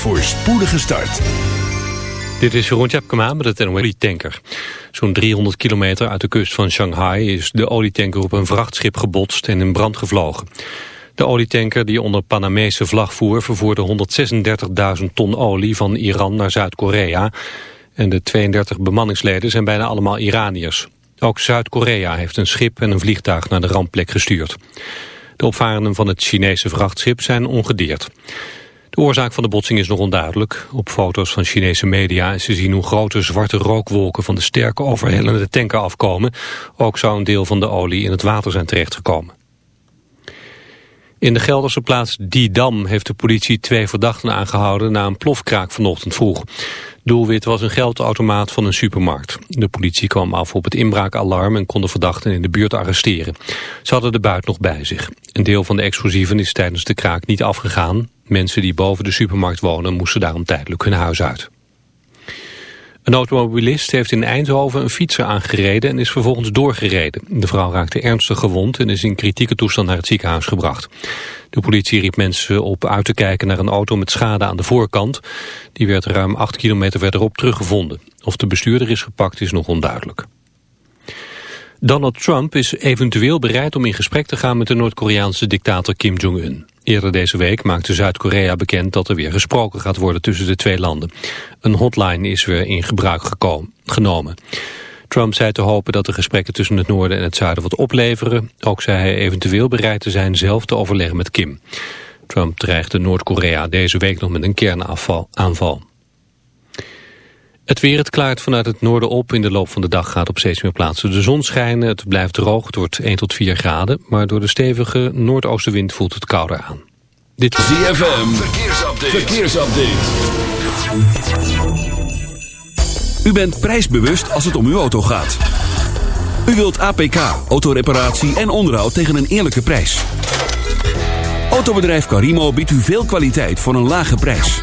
voor spoedige start. Dit is Jeroen Tjepkema met het NOS-tanker. Zo'n 300 kilometer uit de kust van Shanghai is de olietanker op een vrachtschip gebotst en in brand gevlogen. De olietanker die onder Panamese vlag voer vervoerde 136.000 ton olie van Iran naar Zuid-Korea. En de 32 bemanningsleden zijn bijna allemaal Iraniërs. Ook Zuid-Korea heeft een schip en een vliegtuig naar de rampplek gestuurd. De opvarenden van het Chinese vrachtschip zijn ongedeerd. De oorzaak van de botsing is nog onduidelijk. Op foto's van Chinese media is te zien hoe grote zwarte rookwolken van de sterke overhellende tanker afkomen. Ook zou een deel van de olie in het water zijn terechtgekomen. In de Gelderse plaats Didam heeft de politie twee verdachten aangehouden na een plofkraak vanochtend vroeg. Doelwit was een geldautomaat van een supermarkt. De politie kwam af op het inbraakalarm en kon de verdachten in de buurt arresteren. Ze hadden de buit nog bij zich. Een deel van de explosieven is tijdens de kraak niet afgegaan. Mensen die boven de supermarkt wonen moesten daarom tijdelijk hun huis uit. Een automobilist heeft in Eindhoven een fietser aangereden en is vervolgens doorgereden. De vrouw raakte ernstig gewond en is in kritieke toestand naar het ziekenhuis gebracht. De politie riep mensen op uit te kijken naar een auto met schade aan de voorkant. Die werd ruim 8 kilometer verderop teruggevonden. Of de bestuurder is gepakt is nog onduidelijk. Donald Trump is eventueel bereid om in gesprek te gaan met de Noord-Koreaanse dictator Kim Jong-un. Eerder deze week maakte Zuid-Korea bekend dat er weer gesproken gaat worden tussen de twee landen. Een hotline is weer in gebruik gekomen, genomen. Trump zei te hopen dat de gesprekken tussen het noorden en het zuiden wat opleveren. Ook zei hij eventueel bereid te zijn zelf te overleggen met Kim. Trump dreigde Noord-Korea deze week nog met een kernaanval. Het weer, het klaart vanuit het noorden op. In de loop van de dag gaat op steeds meer plaatsen de zon schijnen. Het blijft droog, het wordt 1 tot 4 graden. Maar door de stevige noordoostenwind voelt het kouder aan. Dit is ZFM, verkeersupdate. verkeersupdate. U bent prijsbewust als het om uw auto gaat. U wilt APK, autoreparatie en onderhoud tegen een eerlijke prijs. Autobedrijf Carimo biedt u veel kwaliteit voor een lage prijs.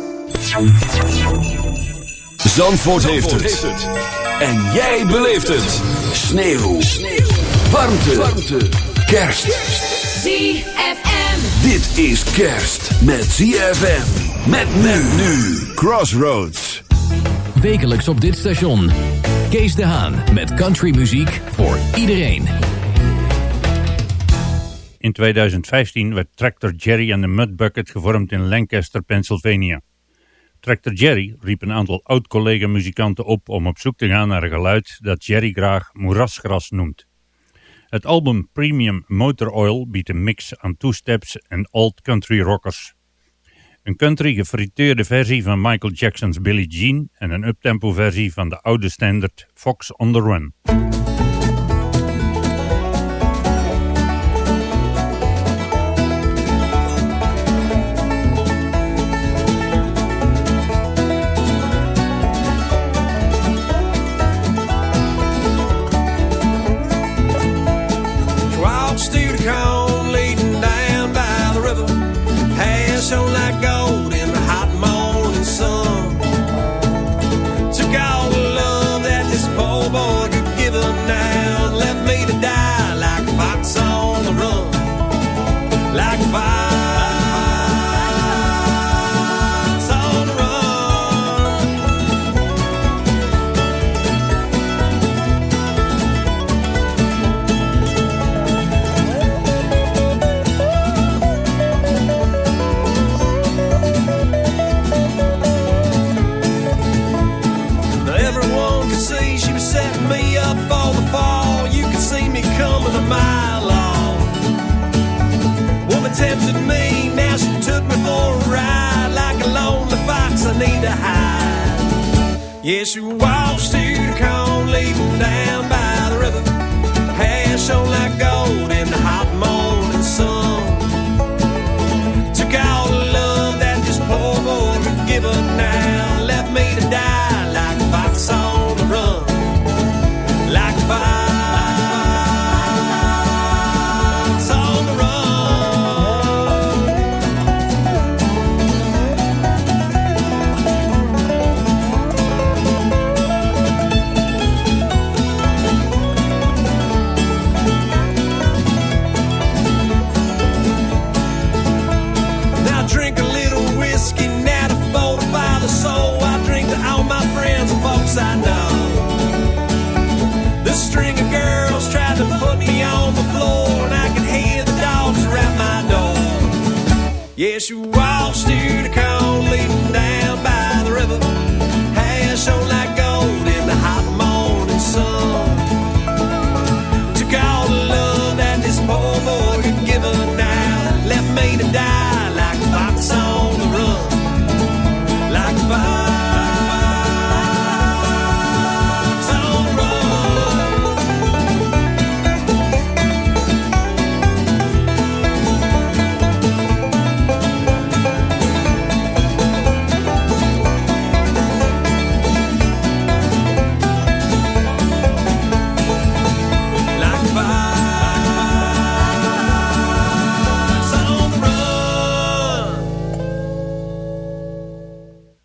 Zandvoort, heeft, het. En jij beleeft het. Sneeuw. Sneeuw. Warmte. Warmte. Kerst. ZFM. Dit is kerst met ZFM. Met men nu. Crossroads. Wekelijks op dit station. Kees de Haan met countrymuziek voor iedereen. In 2015 werd Tractor Jerry en de Mudbucket gevormd in Lancaster, Pennsylvania. Tractor Jerry riep een aantal oud-collega-muzikanten op om op zoek te gaan naar een geluid dat Jerry graag moerasgras noemt. Het album Premium Motor Oil biedt een mix aan two-steps en old country rockers. Een country gefrituurde versie van Michael Jackson's Billie Jean en een uptempo versie van de oude standard Fox on the Run.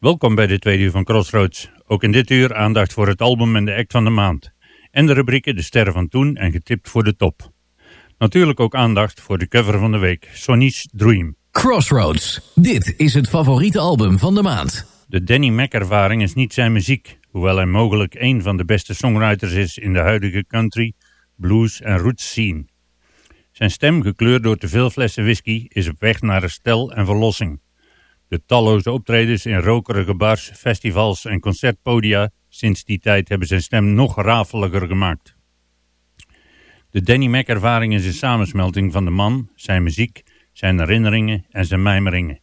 Welkom bij de tweede uur van Crossroads. Ook in dit uur aandacht voor het album en de act van de maand. En de rubrieken De Sterren van Toen en Getipt voor de Top. Natuurlijk ook aandacht voor de cover van de week, Sonny's Dream. Crossroads, dit is het favoriete album van de maand. De Danny Mac-ervaring is niet zijn muziek, hoewel hij mogelijk een van de beste songwriters is in de huidige country, blues en roots scene. Zijn stem, gekleurd door te veel flessen whisky, is op weg naar herstel en verlossing. De talloze optredens in rokerige bars, festivals en concertpodia sinds die tijd hebben zijn stem nog rafeliger gemaakt. De Danny Mac-ervaring is een samensmelting van de man, zijn muziek, zijn herinneringen en zijn mijmeringen.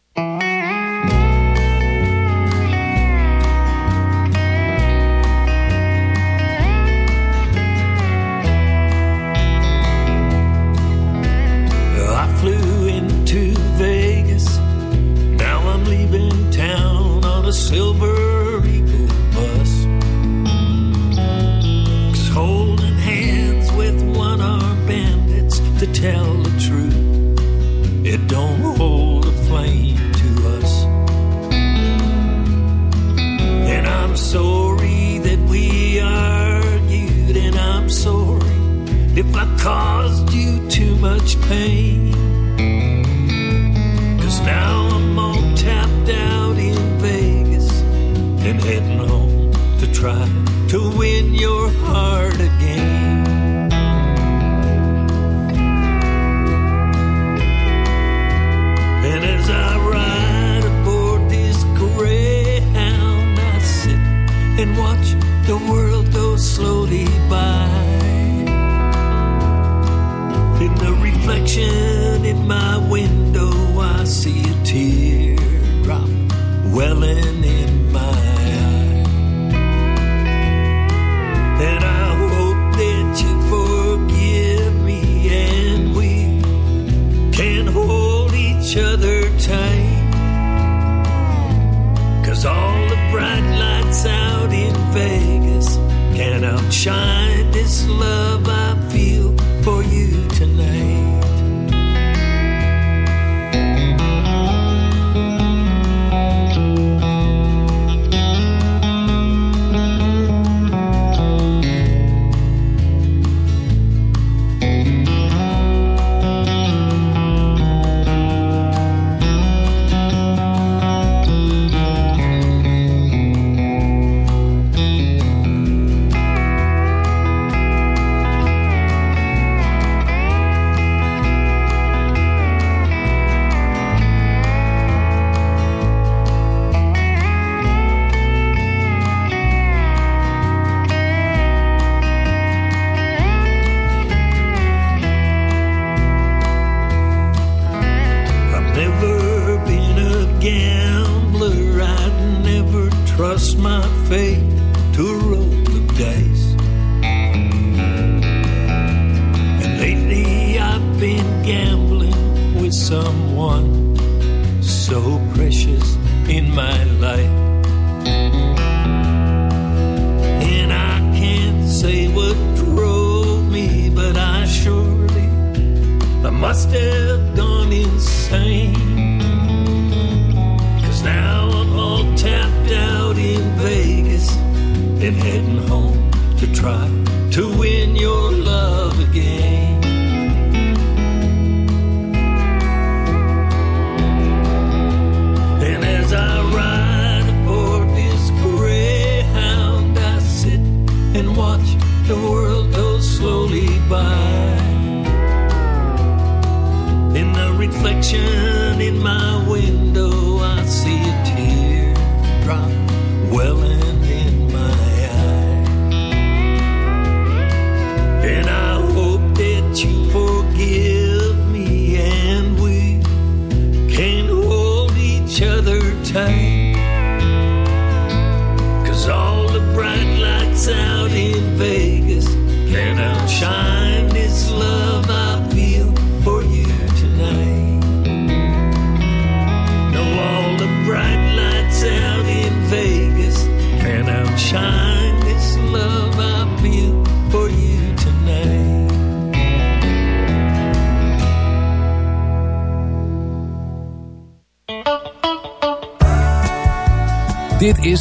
third time.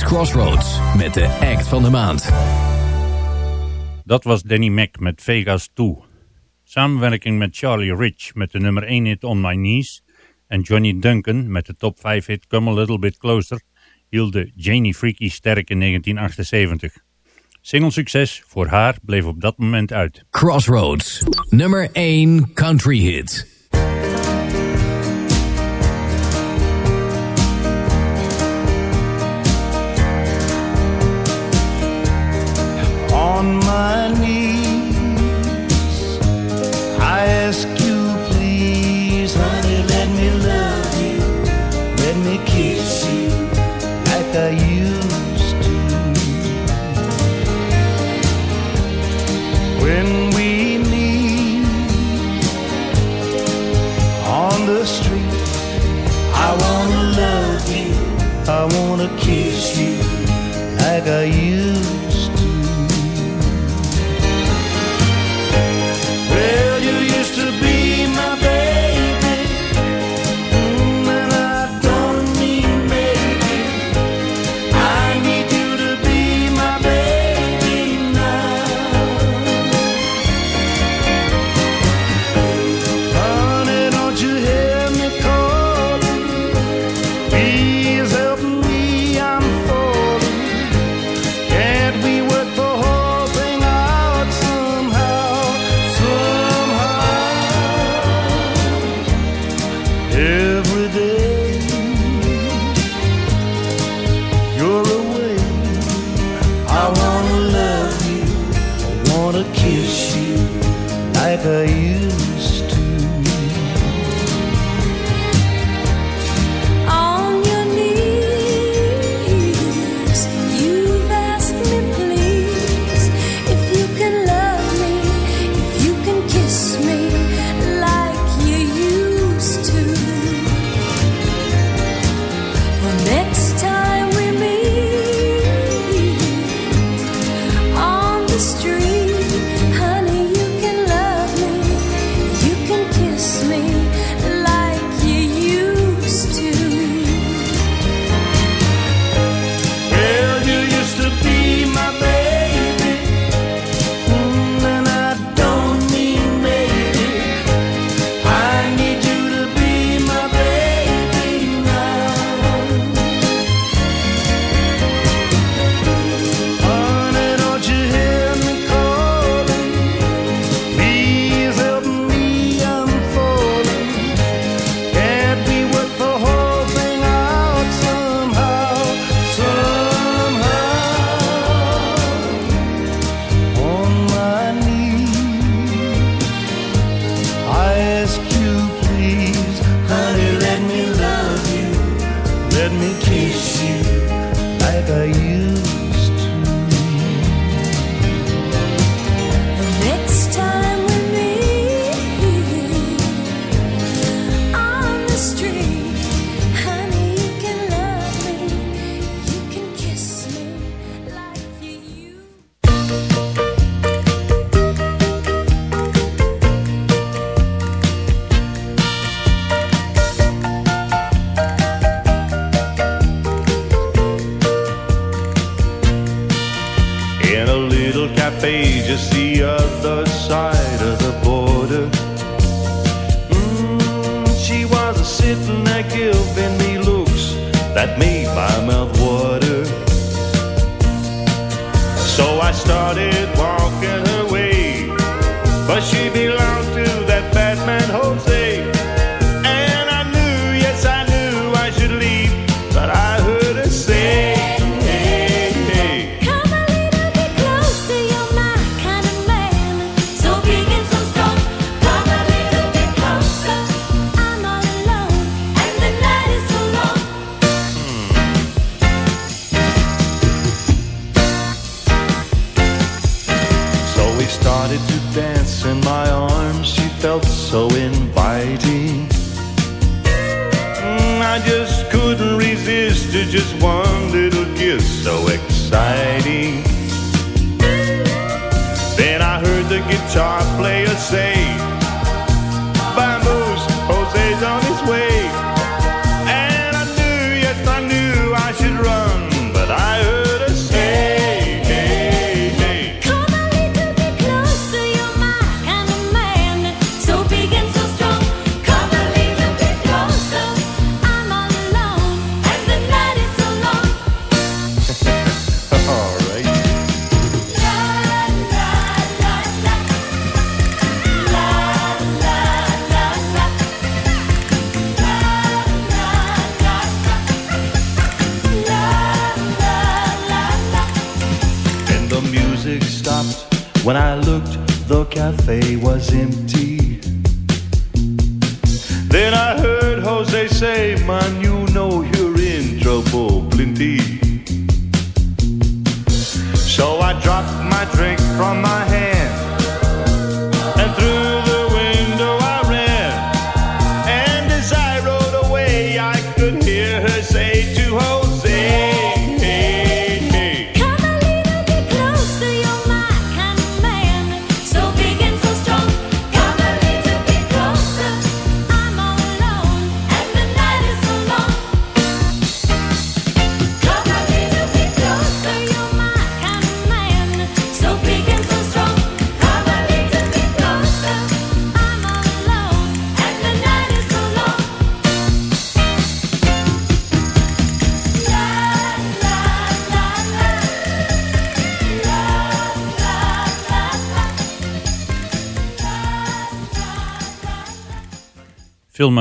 Crossroads met de act van de maand. Dat was Danny Mac met Vegas 2. Samenwerking met Charlie Rich met de nummer 1 hit On My Knees... en Johnny Duncan met de top 5 hit Come A Little Bit Closer... hielden Janie Freaky sterk in 1978. Singlesucces voor haar bleef op dat moment uit. Crossroads, nummer 1 country hit. on my knees. I ask you, please, honey, let me love you, let me kiss you like I used to. When we meet on the street, I wanna love you, I wanna kiss you like I used. Let me kiss you like I used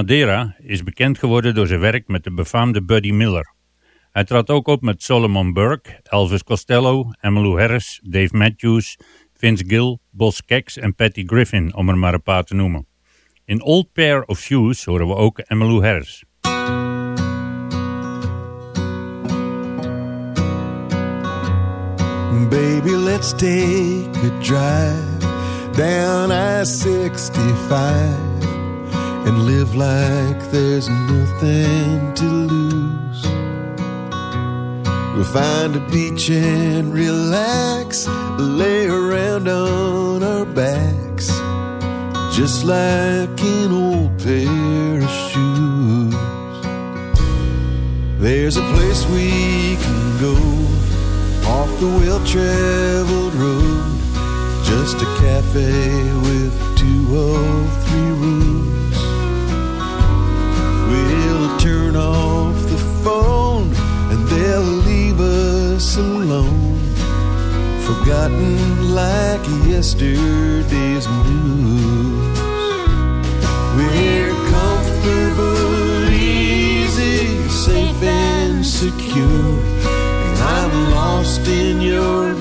Madeira is bekend geworden door zijn werk met de befaamde Buddy Miller. Hij trad ook op met Solomon Burke, Elvis Costello, Emmylou Harris, Dave Matthews, Vince Gill, Boss Kex en Patty Griffin, om er maar een paar te noemen. In Old Pair of Shoes horen we ook Emmylou Harris. Baby, let's take a drive down I 65 and live like there's nothing to lose. We'll find a beach and relax, lay around on our backs, just like an old pair of shoes. There's a place we can go off the well traveled road. Just a cafe with two or three rooms. Turn off the phone and they'll leave us alone. Forgotten like yesterday's news. We're comfortable, easy, safe and secure. And I'm lost in your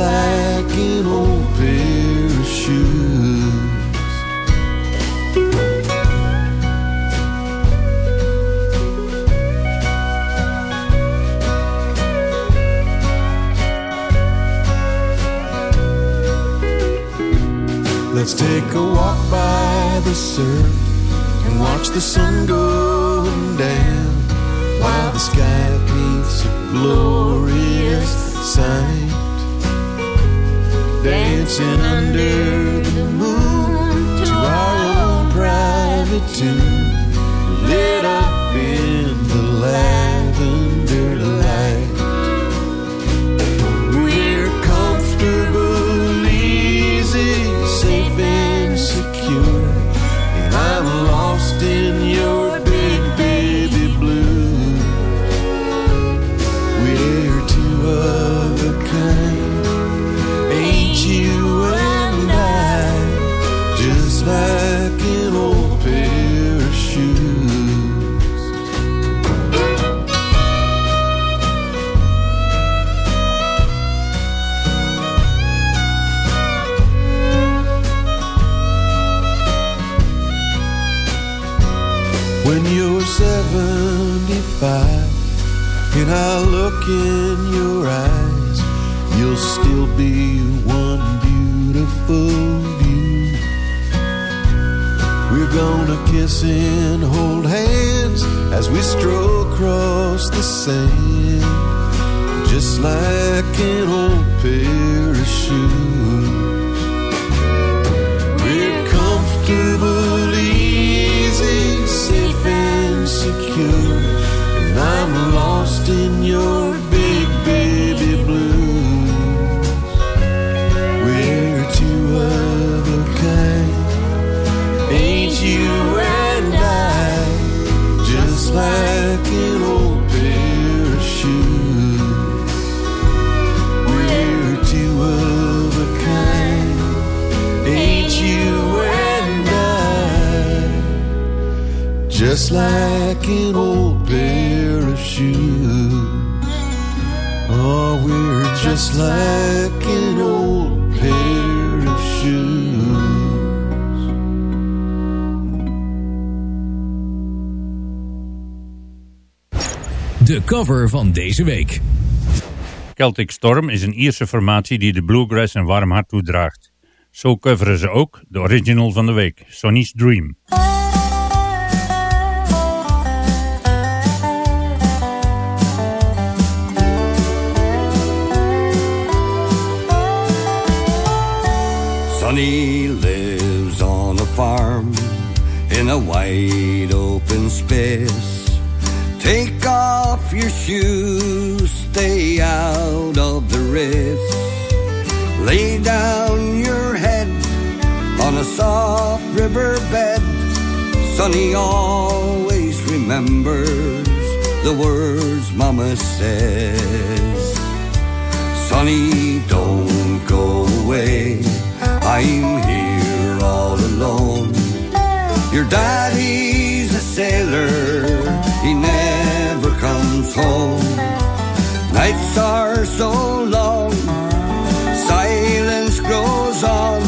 like an old pair of shoes. Let's take a walk by the surf and watch the sun going down while the sky paints a glorious sight dancing under the moon. To our own private tune. Just like an old pair of shoes. De cover van deze week. Celtic Storm is een Ierse formatie die de bluegrass een warm hart toedraagt. Zo coveren ze ook de original van de week, Sonny's Dream. Sonny lives on a farm in a wide open space. Take off your shoes, stay out of the race. Lay down your head on a soft riverbed. Sonny always remembers the words Mama says. Sonny, don't go away. I'm here all alone. Your daddy's a sailor, he never comes home. Nights are so long, silence grows on.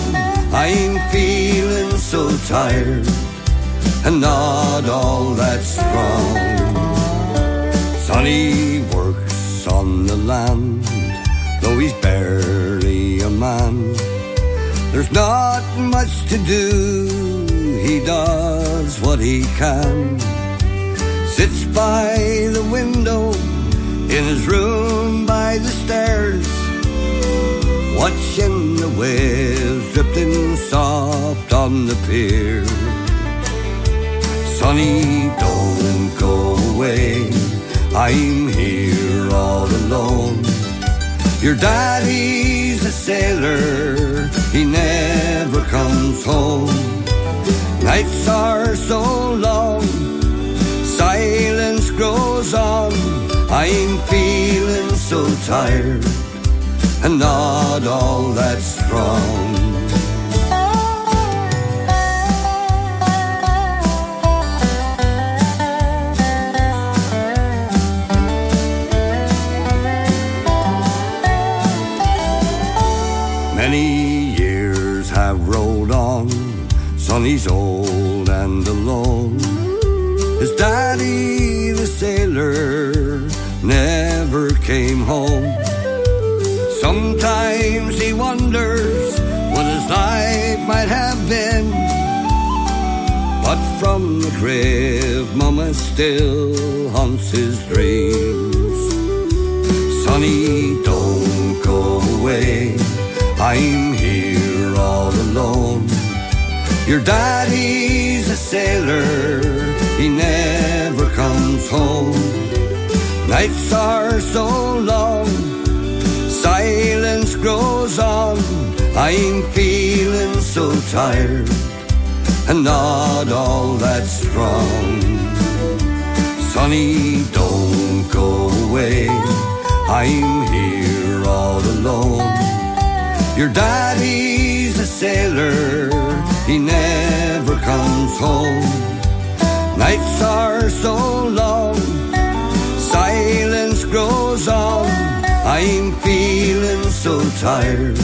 I'm feeling so tired, and not all that strong. Sonny works on the land, There's not much to do, he does what he can. Sits by the window in his room by the stairs, watching the waves drifting soft on the pier. Sonny, don't go away, I'm here all alone. Your daddy's a sailor, he never comes home. Nights are so long, silence grows on. I'm feeling so tired, and not all that strong. Sonny's old and alone. His daddy, the sailor, never came home. Sometimes he wonders what his life might have been. But from the grave, Mama still haunts his dreams. Sonny, don't go away. I'm here all alone. Your daddy's a sailor, he never comes home. Nights are so long, silence grows on. I'm feeling so tired and not all that strong. Sonny, don't go away. I'm here all alone. Your daddy's a sailor, he never comes home. Nights are so long, silence grows on. I'm feeling so tired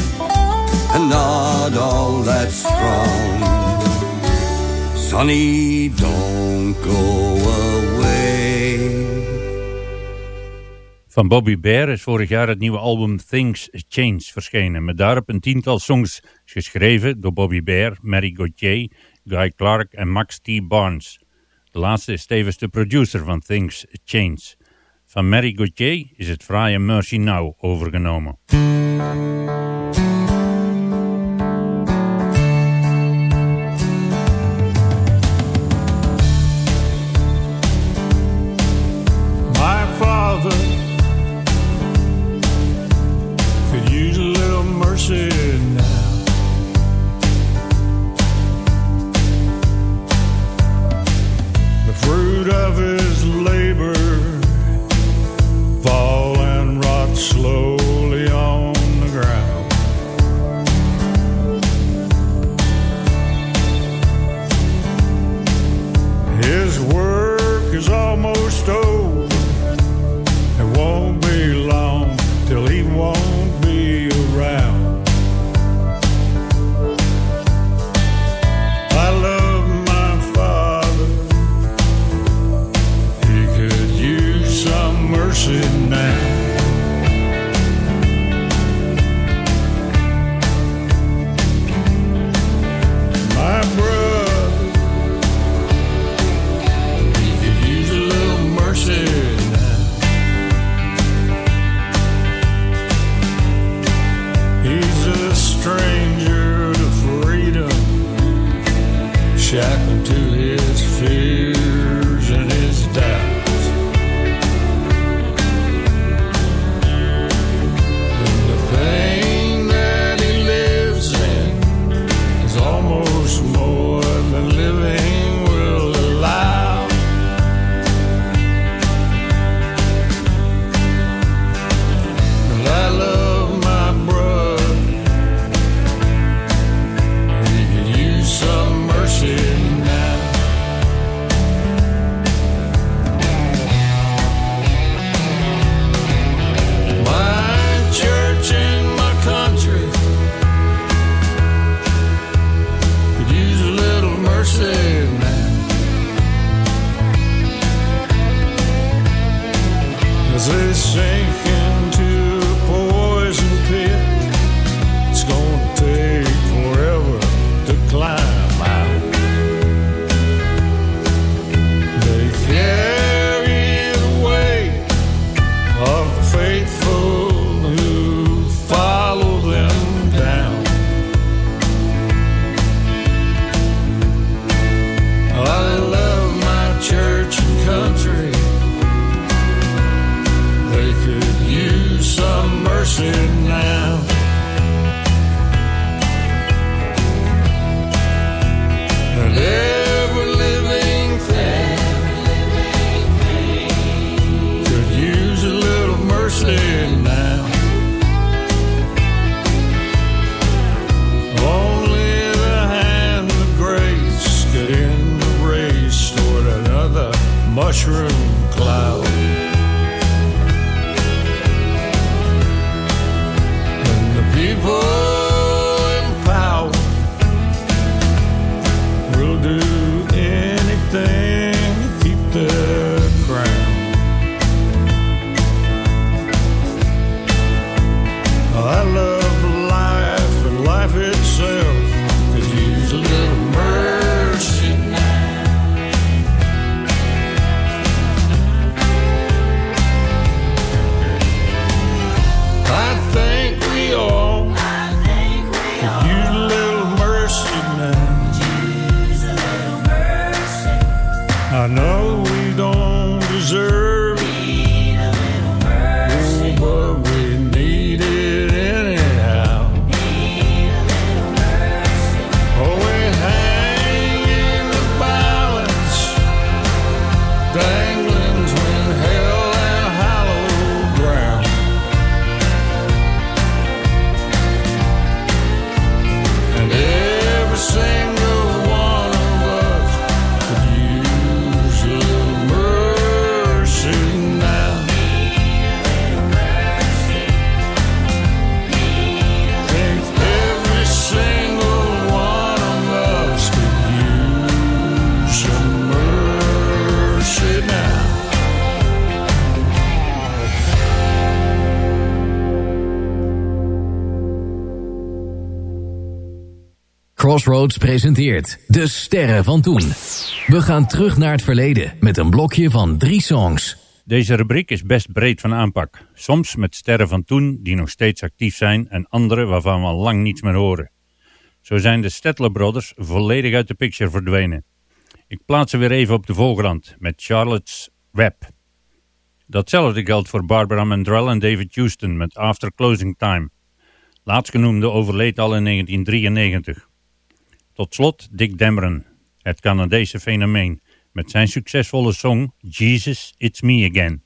and not all that strong. Sonny, don't go away. Van Bobby Bear is vorig jaar het nieuwe album Things Change verschenen, met daarop een tiental songs geschreven door Bobby Bear, Mary Gauthier, Guy Clark en Max T. Barnes. De laatste is tevens de producer van Things Change. Van Mary Gauthier is het fraaie Mercy Now overgenomen. My father mercy now. The fruit of his labor fall and rot slowly on the ground. His work is almost over. To his fears Crossroads presenteert De Sterren van Toen. We gaan terug naar het verleden met een blokje van drie songs. Deze rubriek is best breed van aanpak. Soms met sterren van toen die nog steeds actief zijn en andere waarvan we al lang niets meer horen. Zo zijn de Stettler Brothers volledig uit de picture verdwenen. Ik plaats ze weer even op de voorgrond met Charlotte's Web. Datzelfde geldt voor Barbara Mandrell en David Houston met After Closing Time. Laatstgenoemde overleed al in 1993. Tot slot Dick Dameron, het Canadese fenomeen, met zijn succesvolle song Jesus It's Me Again.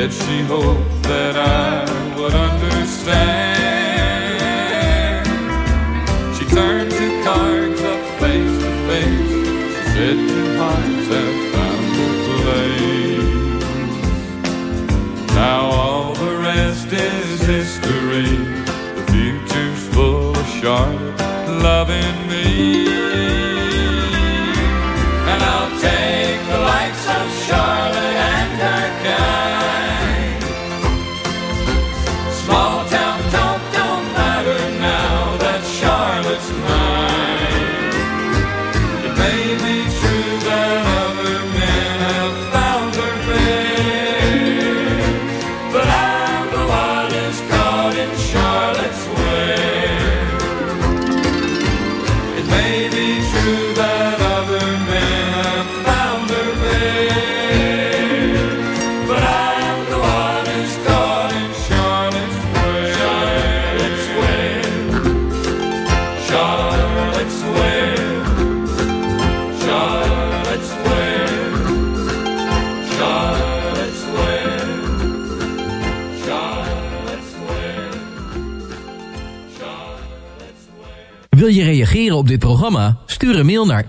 Said she hoped that I would understand.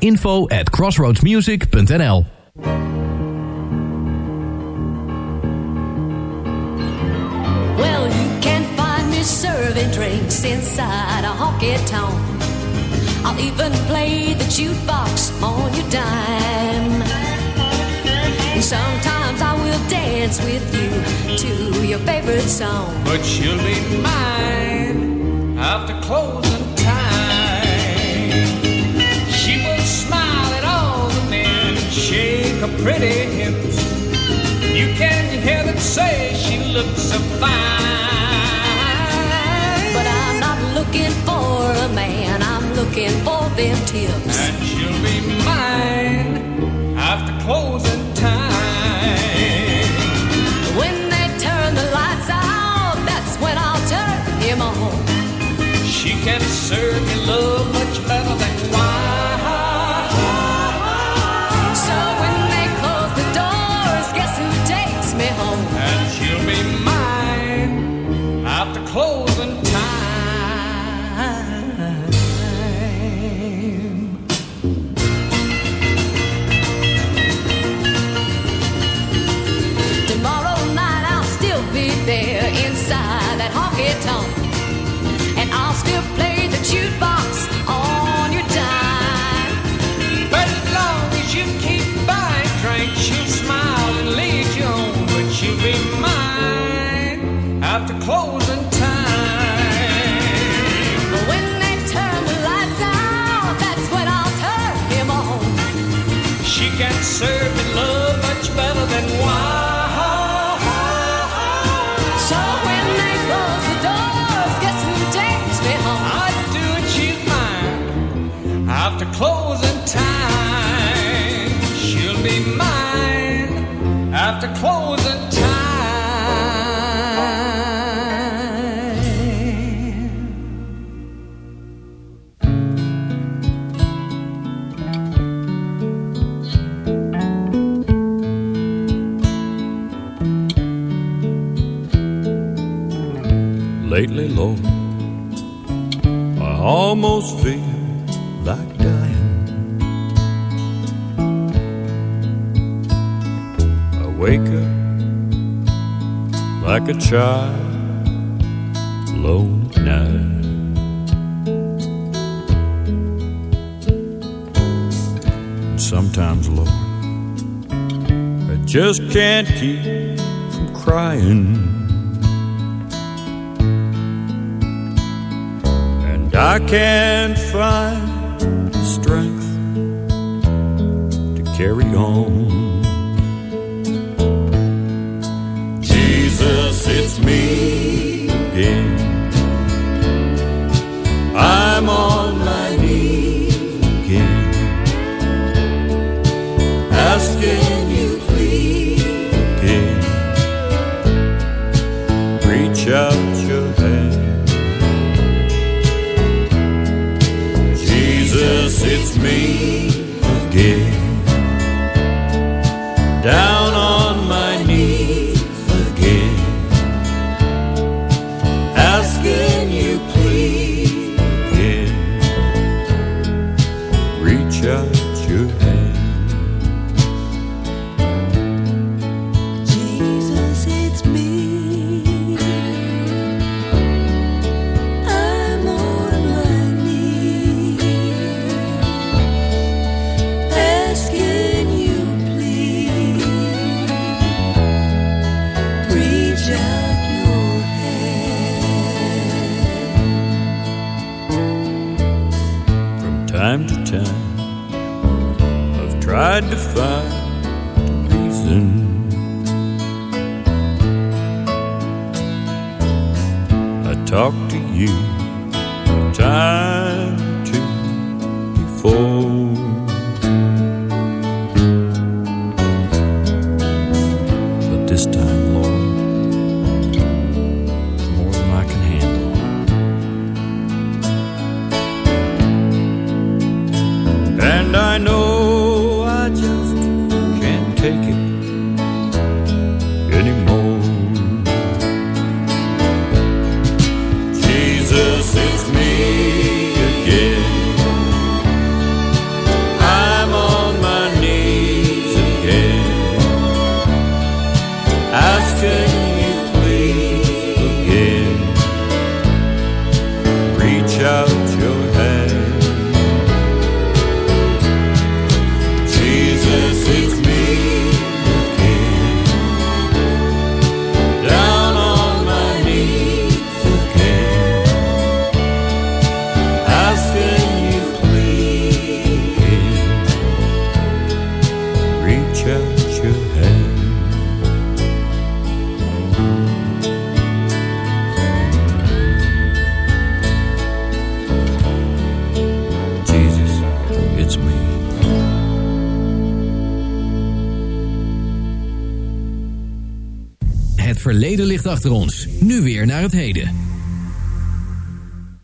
Info at crossroadsmusic.nl Well, you can't find me serving drinks inside a honky tonk. I'll even play the jukebox on your dime. And sometimes I will dance with you to your favorite song. but she'll be mine after closing pretty hips. You can hear them say she looks so fine. But I'm not looking for a man, I'm looking for them tips. And she'll be mine after closing time. When they turn the lights out, that's when I'll turn him on. She can serve me love Can't serve in Lately, Lord, I almost feel like dying. I wake up like a child, alone at night. And sometimes, Lord, I just can't keep from crying. I can't find strength to carry on. time to time I've tried to find reason. I talked to you a time or two before. achter ons. Nu weer naar het heden.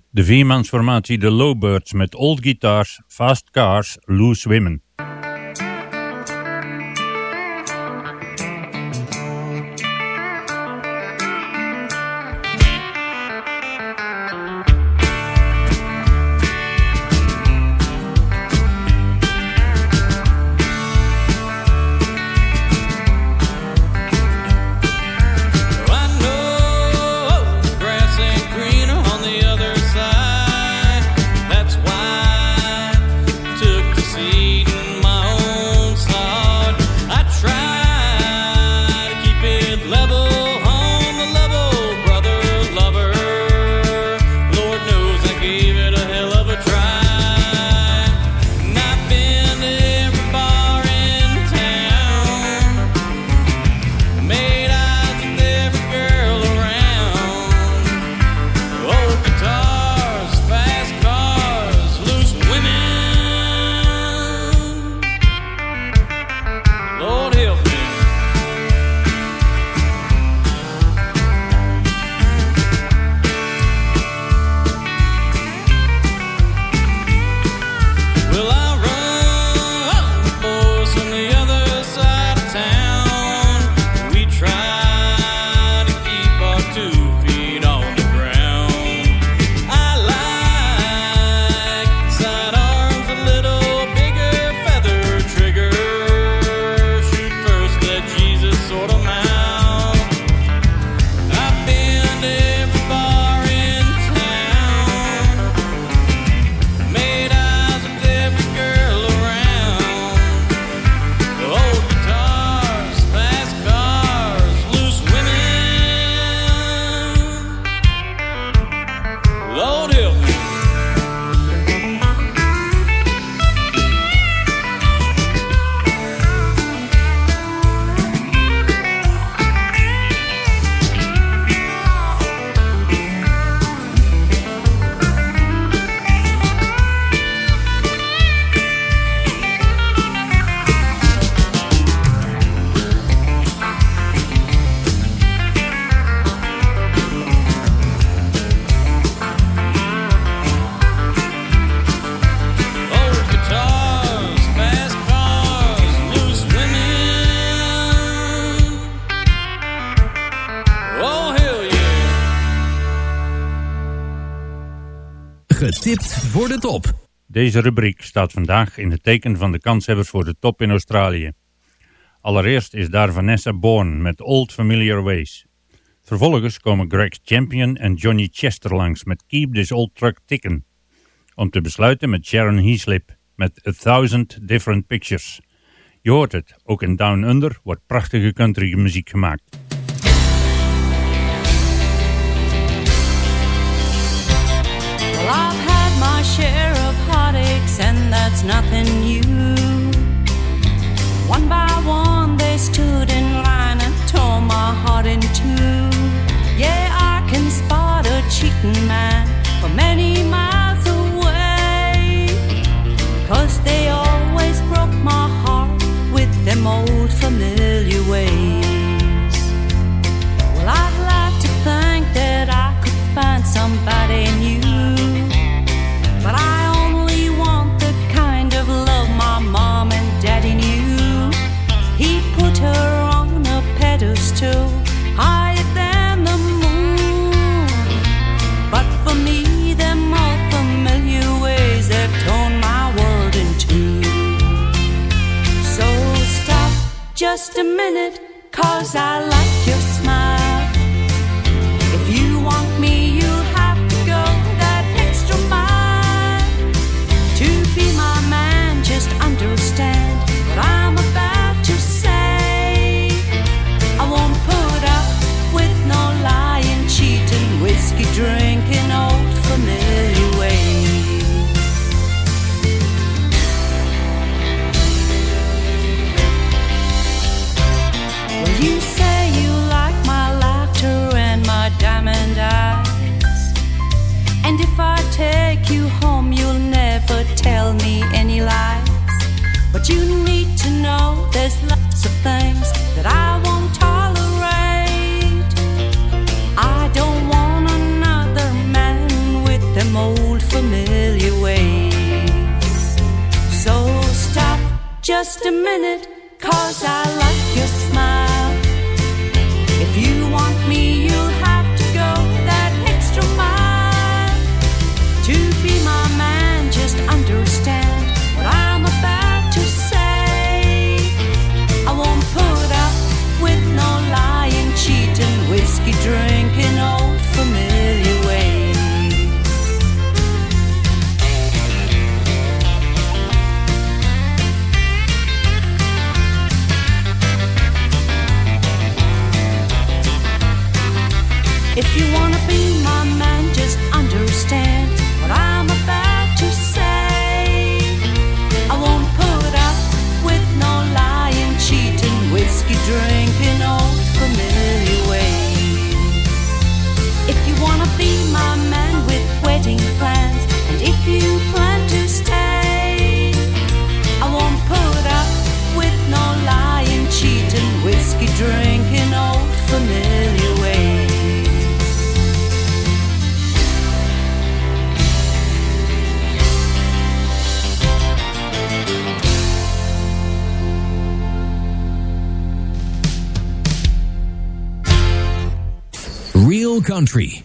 De viermansformatie The Lowbirds met old guitars, fast cars, loose women. Deze rubriek staat vandaag in het teken van de kanshebbers voor de top in Australië. Allereerst is daar Vanessa Bourne met Old Familiar Ways. Vervolgens komen Greg Champion en Johnny Chester langs met Keep This Old Truck Tickin'. Om te besluiten met Sharon Heaslip met A Thousand Different Pictures. Je hoort het, ook in Down Under wordt prachtige country muziek gemaakt. Share of heartaches, and that's nothing new. One by one, they stood in line and tore my heart in two. Yeah, I can spot a cheating man from many miles away. Cause they always broke my heart with them old familiar ways. Well, I'd like to think that I could find somebody put her on a pedestal higher than the moon. But for me, them all familiar ways have torn my world in two. So stop just a minute, cause I like your smile. Just a minute, Country.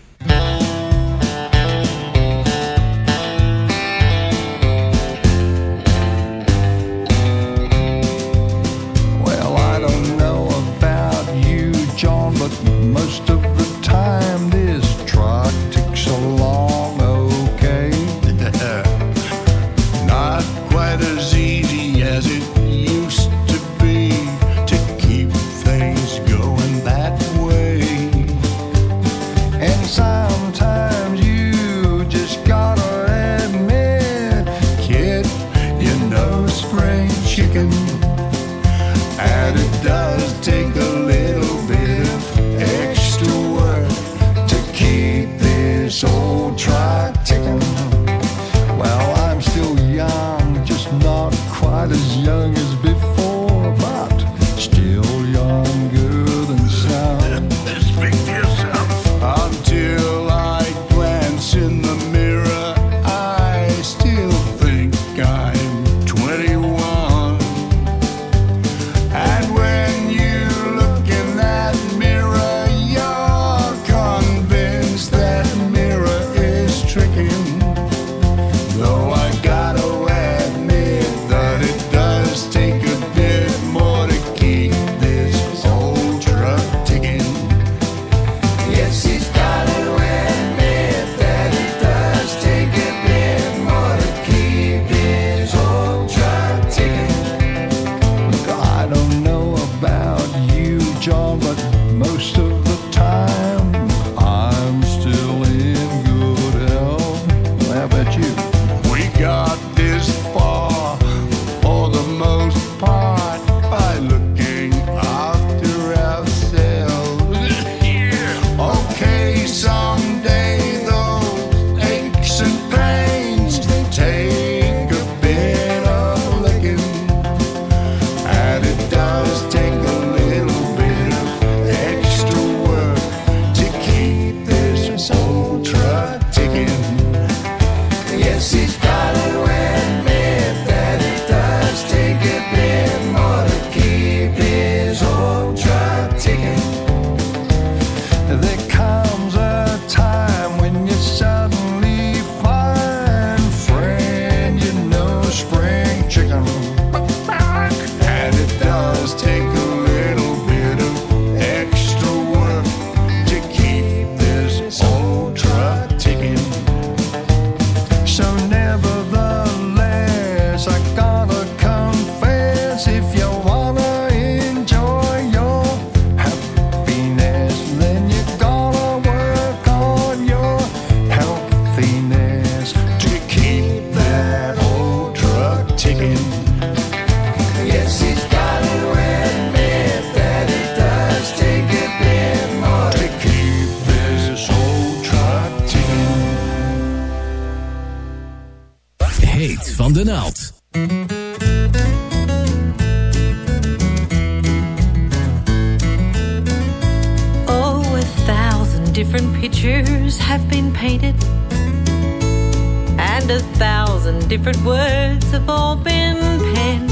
Different words have all been penned.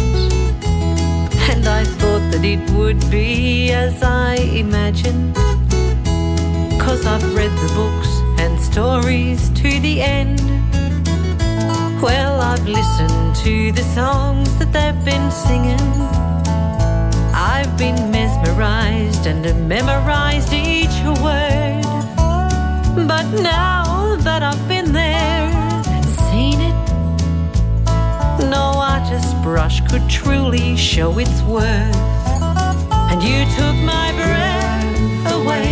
And I thought that it would be as I imagined, cause I've read the books and stories to the end. Well, I've listened to the songs that they've been singing. I've been mesmerized and memorized each word. But now that I've brush could truly show its worth. And you took my breath away,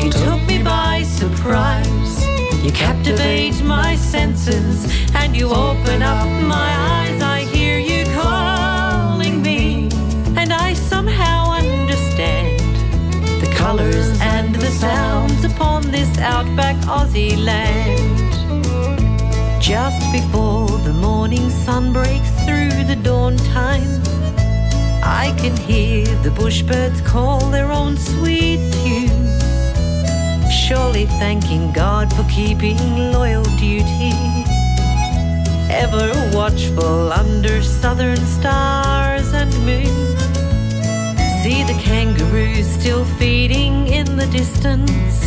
you took me by surprise. You captivate my senses and you open up my eyes. I hear you calling me, and I somehow understand the colors and the sounds upon this outback Aussie land. Just before the morning sun breaks the dawn time, I can hear the bushbirds call their own sweet tune surely thanking God for keeping loyal duty. Ever watchful under southern stars and moon. See the kangaroos still feeding in the distance.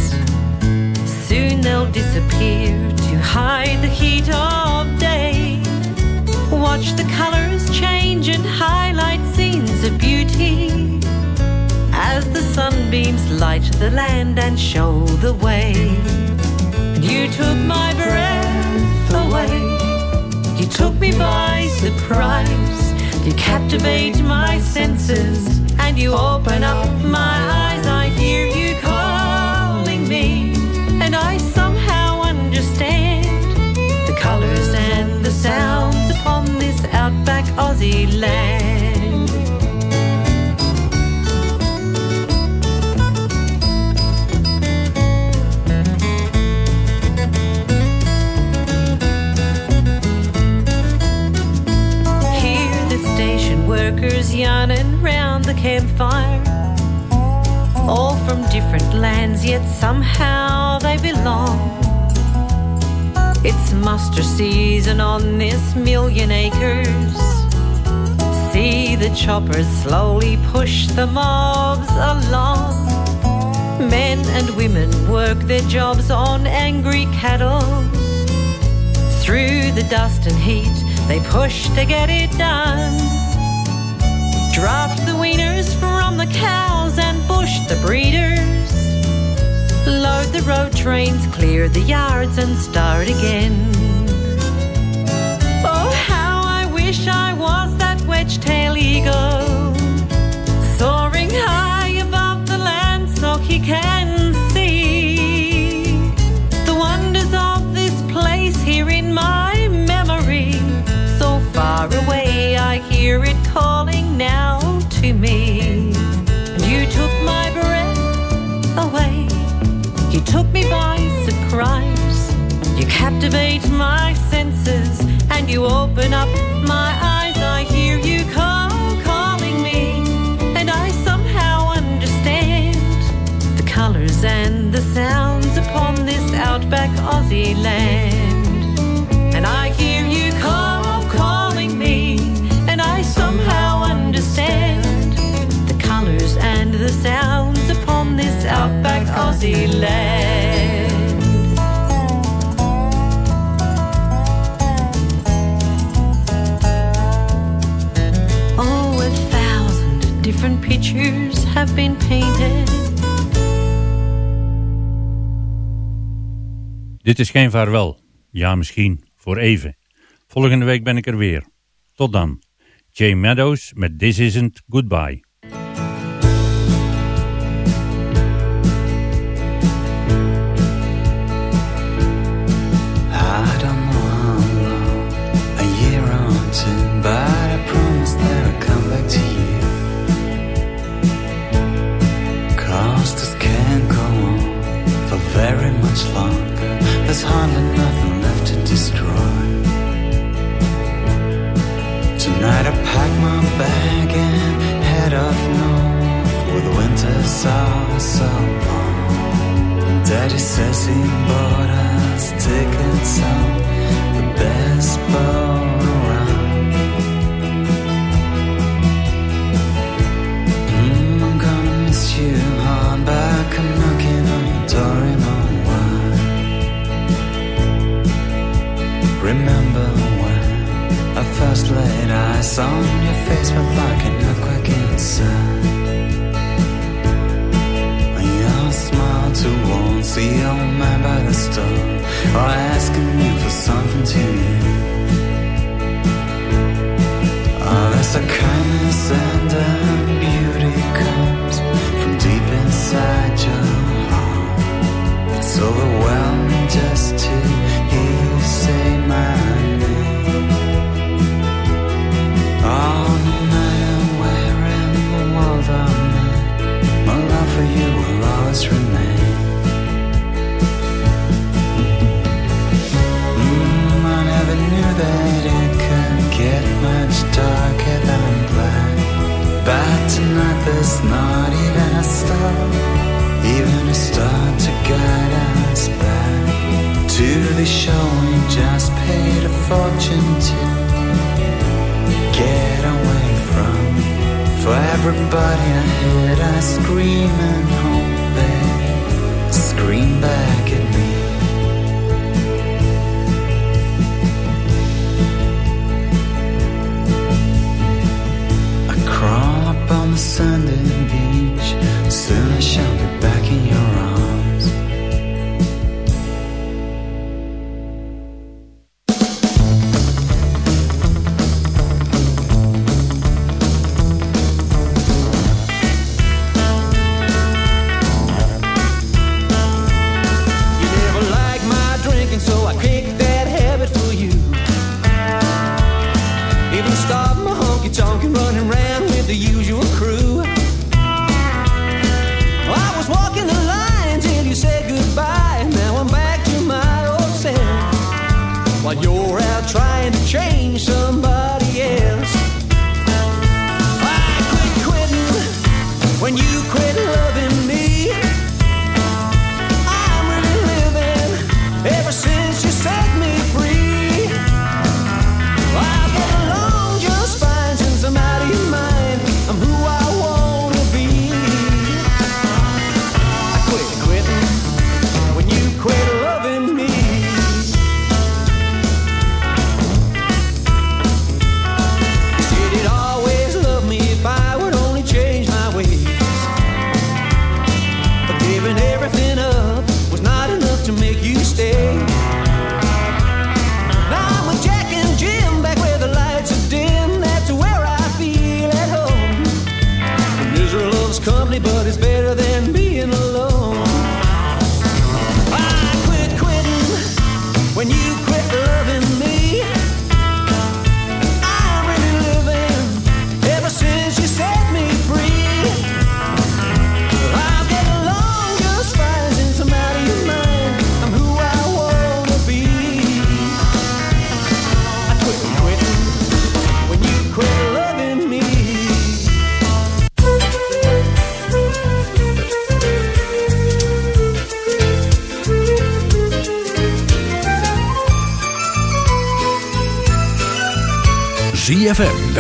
Soon they'll disappear to hide the heat of day. Watch the colors change and highlight scenes of beauty as the sunbeams light the land and show the way. You took my breath away, you took me by surprise, you captivate my senses, and you open up my eyes. Aussie land. Hear the station workers yarning round the campfire. All from different lands, yet somehow they belong. It's muster season on this million acres. See the choppers slowly push the mobs along. Men and women work their jobs on angry cattle. Through the dust and heat, they push to get it done. Draft the weaners from the cows and bush the breeders. Load the road trains, clear the yards, and start again. Oh, how I wish I was that wedge tail eagle, soaring high above the land so he can see the wonders of this place here in my memory. So far away, I hear it calling now to me. And you took my breath away, you took me by surprise. You captivate my senses and you open up my eyes. Outback Aussie land. And I hear you call, calling me, and I somehow understand the colors and the sounds upon this outback Aussie land. Oh, a thousand different pictures have been painted. Dit is geen vaarwel. Ja, misschien. Voor even. Volgende week ben ik er weer. Tot dan. Jay Meadows met This Isn't Goodbye. There's hardly nothing left to destroy. Tonight I pack my bag and head off north for the winter are so long. Daddy says he bought us tickets on the best boat. It's on your face, but like an earthquake inside. Your smile towards the old man by the stove, or asking you for something to eat.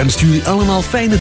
en stuur je allemaal fijne